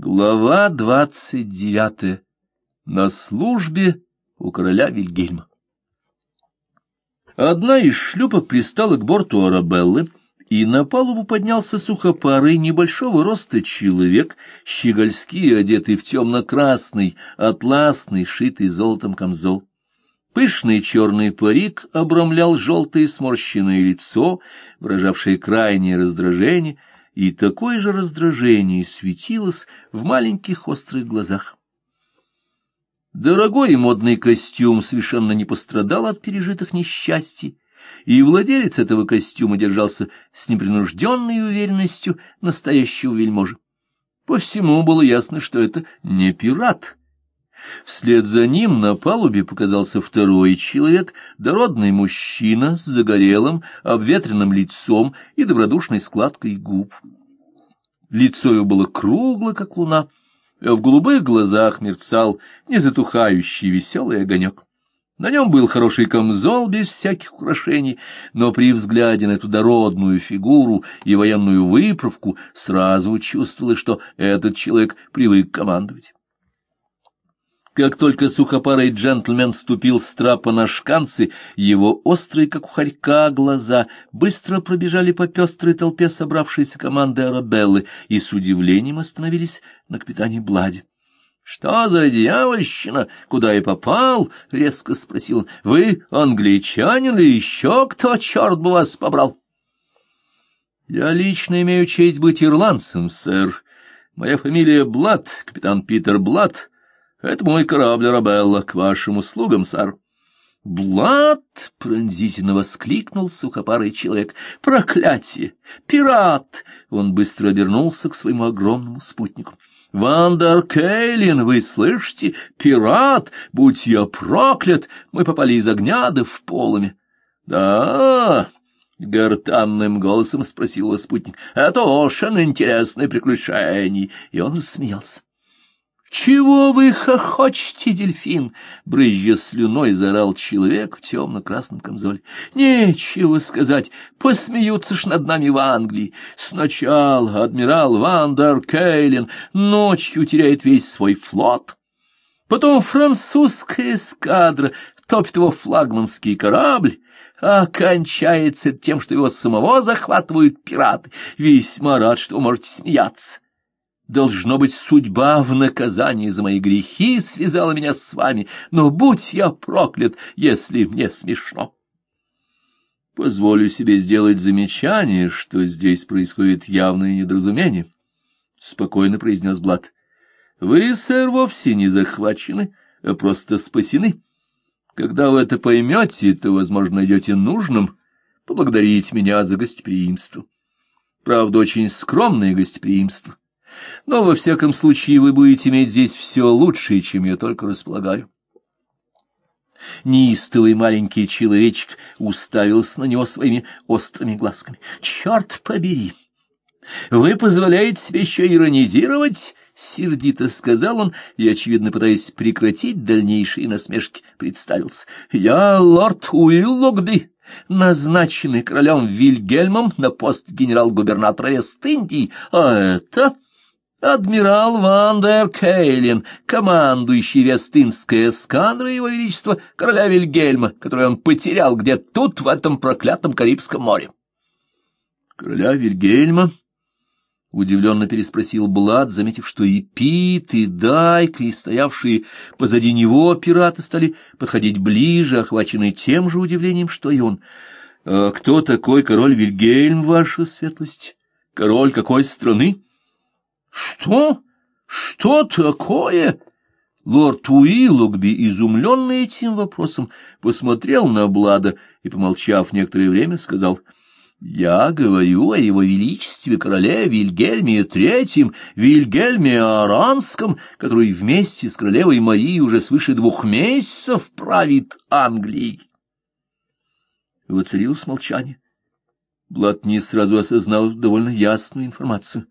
Глава двадцать девятая. На службе у короля Вильгельма. Одна из шлюпок пристала к борту Арабеллы, и на палубу поднялся сухопарый небольшого роста человек, щегольски одетый в темно-красный, атласный, шитый золотом камзол. Пышный черный парик обрамлял желтое сморщенное лицо, выражавшее крайнее раздражение — и такое же раздражение светилось в маленьких острых глазах. Дорогой и модный костюм совершенно не пострадал от пережитых несчастий, и владелец этого костюма держался с непринужденной уверенностью настоящего вельможи. По всему было ясно, что это не пират. Вслед за ним на палубе показался второй человек, дородный мужчина с загорелым, обветренным лицом и добродушной складкой губ. Лицо его было кругло, как луна, а в голубых глазах мерцал незатухающий веселый огонек. На нем был хороший камзол без всяких украшений, но при взгляде на эту дородную фигуру и военную выправку сразу чувствовалось, что этот человек привык командовать. Как только сухопарый джентльмен ступил с трапа на шканцы, его острые, как у хорька, глаза быстро пробежали по пестрой толпе собравшейся команды Арабеллы и с удивлением остановились на капитане Бладе. — Что за дьявольщина? Куда я попал? — резко спросил он. — Вы англичанин или еще кто, черт бы вас побрал? — Я лично имею честь быть ирландцем, сэр. Моя фамилия Блад, капитан Питер Блад. Это мой корабль, Рабелла, к вашим услугам, сэр. «Блад!» — пронзительно воскликнул сухопарый человек. «Проклятие! Пират!» Он быстро обернулся к своему огромному спутнику. «Вандер Кейлин, вы слышите? Пират! Будь я проклят! Мы попали из огня да в полами!» «Да!» — гортанным голосом спросил его спутник. «Это очень интересное приключение!» И он рассмеялся. «Чего вы хохочете, дельфин?» — брызжа слюной заорал человек в темно-красном камзоле. «Нечего сказать, посмеются ж над нами в Англии. Сначала адмирал Вандер Кейлин ночью теряет весь свой флот, потом французская эскадра топит его флагманский корабль, а кончается тем, что его самого захватывают пираты. Весьма рад, что вы можете смеяться». Должно быть, судьба в наказании за мои грехи связала меня с вами, но будь я проклят, если мне смешно. Позволю себе сделать замечание, что здесь происходит явное недоразумение, — спокойно произнес Блад. Вы, сэр, вовсе не захвачены, а просто спасены. Когда вы это поймете, то, возможно, найдете нужным поблагодарить меня за гостеприимство. Правда, очень скромное гостеприимство. Но, во всяком случае, вы будете иметь здесь все лучшее, чем я только располагаю. Неистовый маленький человечек уставился на него своими острыми глазками. «Черт побери! Вы позволяете себе еще иронизировать?» — сердито сказал он и, очевидно, пытаясь прекратить дальнейшие насмешки, представился. «Я лорд Уиллогби, назначенный королем Вильгельмом на пост генерал-губернатора Вест-Индии, а это...» Адмирал Вандер Кейлин, командующий Вестинской эскадрой Его Величества короля Вильгельма, который он потерял где-то тут, в этом проклятом Карибском море. Короля Вильгельма? Удивленно переспросил Блад, заметив, что и Пит, и Дайк, и стоявшие позади него пираты стали подходить ближе, охваченные тем же удивлением, что и он. «А кто такой король Вильгельм, ваша светлость? Король какой страны?» «Что? Что такое?» Лорд Уиллогби, изумленный этим вопросом, посмотрел на Блада и, помолчав некоторое время, сказал, «Я говорю о его величестве короле Вильгельме Третьем, Вильгельме Аранском, который вместе с королевой Марией уже свыше двух месяцев правит Англией». Воцарилось молчание. Блад не сразу осознал довольно ясную информацию.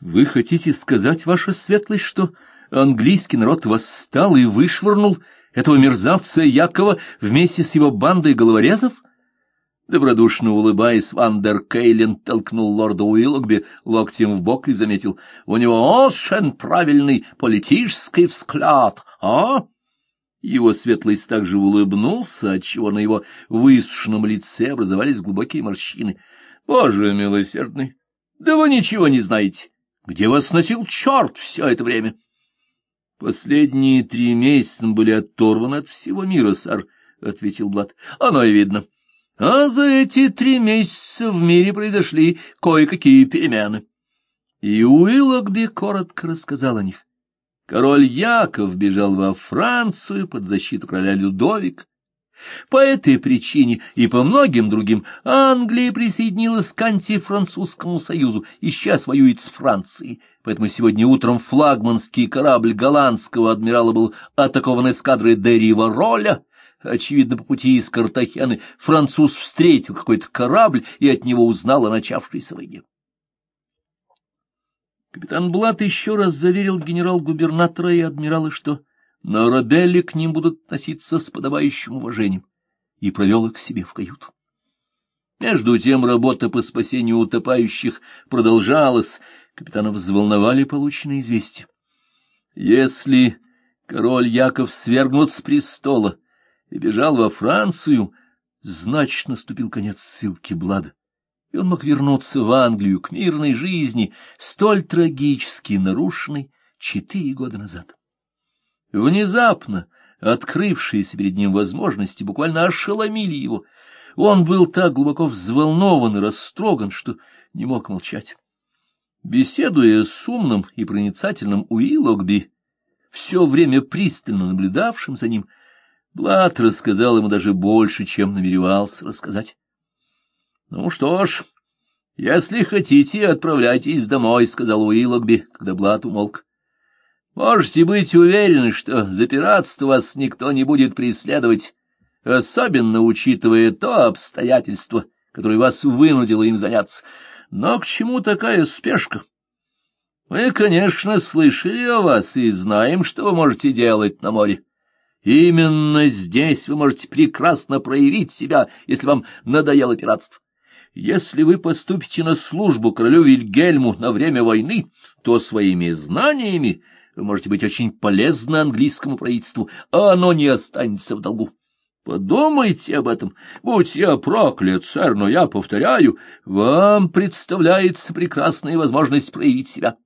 Вы хотите сказать, ваша светлость, что английский народ восстал и вышвырнул этого мерзавца Якова вместе с его бандой головорезов? Добродушно улыбаясь, Вандер Кейлен толкнул лорда Уиллогби локтем в бок и заметил, «У него очень правильный политический взгляд, а?» Его светлость также улыбнулся, отчего на его высушенном лице образовались глубокие морщины. «Боже милосердный! Да вы ничего не знаете! Где вас носил черт все это время?» «Последние три месяца были оторваны от всего мира, сэр», — ответил Блад. «Оно и видно». А за эти три месяца в мире произошли кое-какие перемены. И Уиллогби коротко рассказал о них. Король Яков бежал во Францию под защиту короля Людовик. По этой причине и по многим другим Англия присоединилась к антифранцузскому союзу и сейчас воюет с Францией. Поэтому сегодня утром флагманский корабль голландского адмирала был атакован эскадрой де Ривароля, Очевидно, по пути из Картахены француз встретил какой-то корабль и от него узнал о начавшейся войне. Капитан Блат еще раз заверил генерал-губернатора и адмирала, что на Рабелле к ним будут относиться с подобающим уважением, и провел их к себе в каюту. Между тем работа по спасению утопающих продолжалась, капитана взволновали полученные известия. Если король Яков свергнут с престола, и бежал во Францию, значит, наступил конец ссылки Блада, и он мог вернуться в Англию к мирной жизни, столь трагически нарушенной четыре года назад. Внезапно открывшиеся перед ним возможности буквально ошеломили его. Он был так глубоко взволнован и растроган, что не мог молчать. Беседуя с умным и проницательным Уиллогби, все время пристально наблюдавшим за ним, Блад рассказал ему даже больше, чем намеревался рассказать. — Ну что ж, если хотите, отправляйтесь домой, — сказал Уиллогби, когда Блад умолк. — Можете быть уверены, что запираться вас никто не будет преследовать, особенно учитывая то обстоятельство, которое вас вынудило им заняться. Но к чему такая спешка? Мы, конечно, слышали о вас и знаем, что вы можете делать на море. Именно здесь вы можете прекрасно проявить себя, если вам надоело пиратство. Если вы поступите на службу королю Вильгельму на время войны, то своими знаниями вы можете быть очень полезны английскому правительству, а оно не останется в долгу. Подумайте об этом. Будь я проклят, сэр, но я повторяю, вам представляется прекрасная возможность проявить себя.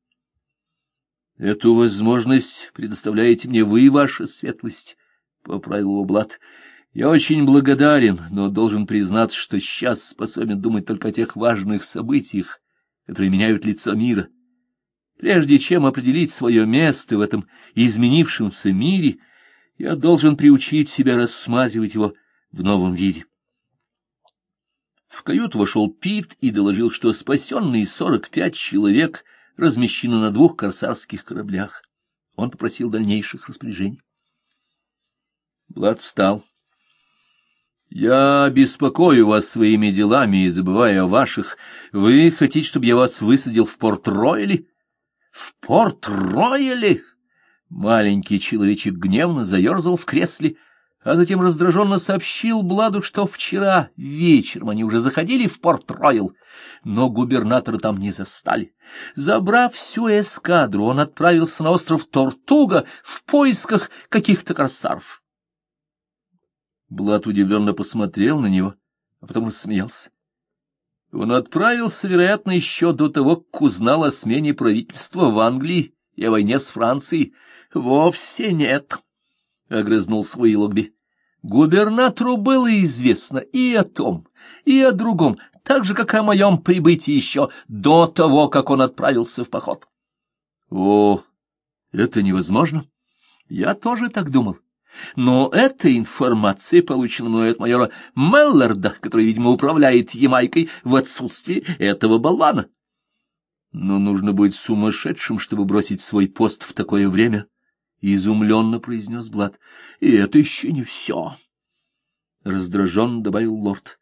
Эту возможность предоставляете мне вы, ваша светлость, — поправил его Блад. — Я очень благодарен, но должен признаться, что сейчас способен думать только о тех важных событиях, которые меняют лицо мира. Прежде чем определить свое место в этом изменившемся мире, я должен приучить себя рассматривать его в новом виде. В каюту вошел Пит и доложил, что спасенные сорок пять человек размещены на двух корсарских кораблях. Он попросил дальнейших распоряжений. Блад встал. «Я беспокою вас своими делами и забываю о ваших. Вы хотите, чтобы я вас высадил в Порт-Ройле?» «В Порт-Ройле?» Маленький человечек гневно заерзал в кресле, а затем раздраженно сообщил Бладу, что вчера вечером они уже заходили в Порт-Ройл, но губернатора там не застали. Забрав всю эскадру, он отправился на остров Тортуга в поисках каких-то корсаров. Блад удивленно посмотрел на него, а потом рассмеялся. Он отправился, вероятно, еще до того, как узнал о смене правительства в Англии и о войне с Францией. — Вовсе нет, — огрызнулся Уиллогби. Губернатору было известно и о том, и о другом, так же, как и о моем прибытии еще до того, как он отправился в поход. — О, это невозможно. Я тоже так думал. Но эта информация получена мной от майора Мелларда, который, видимо, управляет Ямайкой в отсутствии этого болвана. Но нужно быть сумасшедшим, чтобы бросить свой пост в такое время, — изумленно произнес Блад. — И это еще не все, — раздраженно добавил лорд.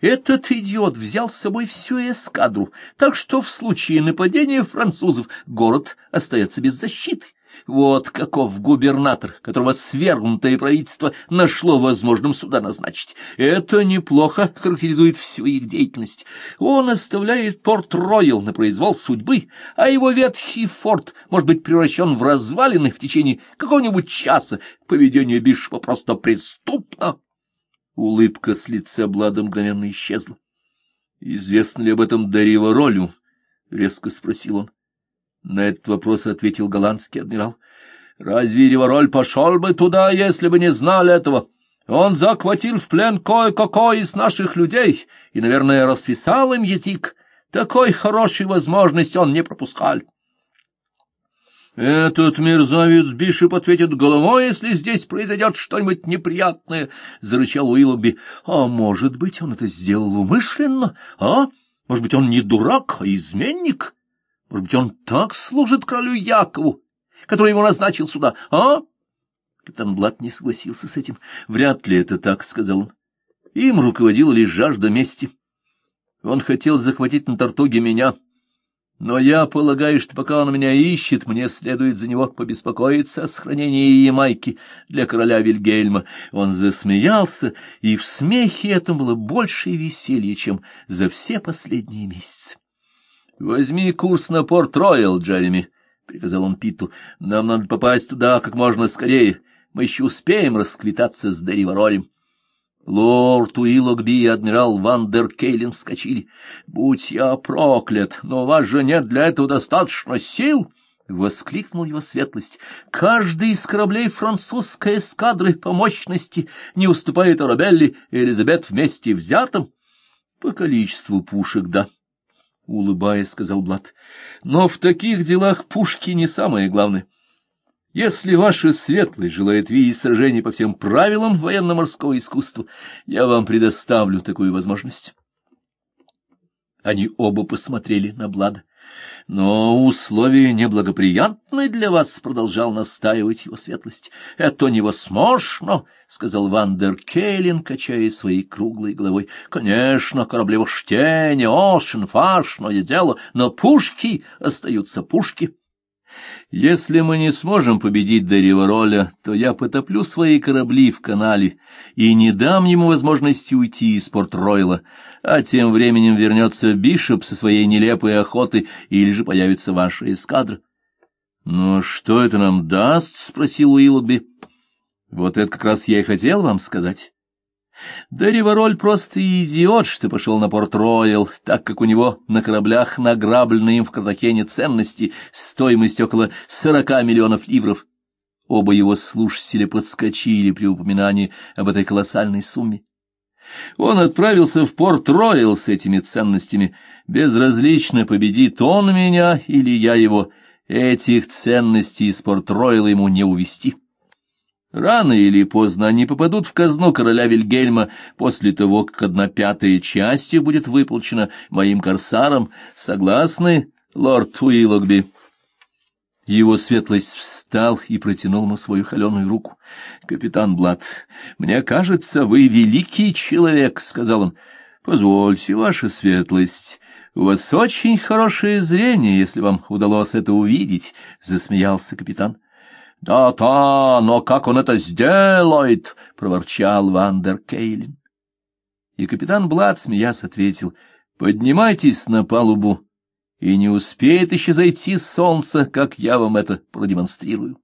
Этот идиот взял с собой всю эскадру, так что в случае нападения французов город остается без защиты. Вот каков губернатор, которого свергнутое правительство нашло возможным сюда назначить. Это неплохо характеризует всю их деятельность. Он оставляет Порт-Роyal на произвол судьбы, а его ветхий форт может быть превращен в развалины в течение какого-нибудь часа. Поведение Бишопа просто преступно. Улыбка с лица Блада мгновенно исчезла. — Известно ли об этом Дарива Ролю? — резко спросил он. На этот вопрос ответил голландский адмирал. «Разве Ривароль пошел бы туда, если бы не знал этого? Он захватил в плен кое-какой из наших людей и, наверное, расписал им язык. Такой хорошей возможности он не пропускал». «Этот мерзавец Бишоп ответит головой, если здесь произойдет что-нибудь неприятное», — зарычал Уиллогби. «А может быть, он это сделал умышленно, а? Может быть, он не дурак, а изменник?» Может быть, он так служит королю Якову, который его назначил сюда, а? Капитан Блат не согласился с этим. Вряд ли это так, — сказал он. Им руководила лишь жажда мести. Он хотел захватить на Тартуге меня. Но я полагаю, что пока он меня ищет, мне следует за него побеспокоиться о сохранении Ямайки для короля Вильгельма. Он засмеялся, и в смехе этом было больше веселья, чем за все последние месяцы. — Возьми курс на Порт-Роял, Джереми, — приказал он Питу. — Нам надо попасть туда как можно скорее. Мы еще успеем расквитаться с Дериворолем. Лорд Уиллогби и адмирал Ван дер Кейлин вскочили. — Будь я проклят, но у вас же нет для этого достаточно сил! — воскликнул его светлость. — Каждый из кораблей французской эскадры по мощности не уступает Арабелле и Элизабет вместе взятым. — По количеству пушек, да. — улыбаясь, сказал Блад. Но в таких делах пушки не самое главное. Если ваша светлость желает видеть сражение по всем правилам военно-морского искусства, я вам предоставлю такую возможность. Они оба посмотрели на Блада. — Но условия неблагоприятны для вас, — продолжал настаивать его светлость. — Это невозможно, — сказал Вандер Кейлин, качая своей круглой головой. — Конечно, кораблевождение, ошен, фашное дело, но пушки остаются пушки. Если мы не сможем победить Деривороля, то я потоплю свои корабли в канале и не дам ему возможности уйти из Порт-Ройла, а тем временем вернется Бишоп со своей нелепой охоты или же появится ваша эскадра. — Ну, что это нам даст? — спросил Уиллогби. — Вот это как раз я и хотел вам сказать. Да Ривороль просто идиот, что пошел на Порт-Роял, так как у него на кораблях награблены им в Картахене ценности стоимостью около сорока миллионов ливров. Оба его слушатели подскочили при упоминании об этой колоссальной сумме. Он отправился в Порт-Роял с этими ценностями. Безразлично, победит он меня или я его. Этих ценностей из Порт-Рояла ему не увести. Рано или поздно они попадут в казну короля Вильгельма после того, как одна пятая часть их будет выплачена моим корсарам. Согласны, лорд Уиллогби?» Его светлость встал и протянул ему свою холеную руку. — Капитан Блад, мне кажется, вы великий человек, — сказал он. — Позвольте, ваша светлость, у вас очень хорошее зрение, если вам удалось это увидеть, — засмеялся капитан. — «Да-да, но как он это сделает?» — проворчал Вандер Кейлин. И капитан Блад, смеясь, ответил, «Поднимайтесь на палубу, и не успеет еще зайти солнце, как я вам это продемонстрирую».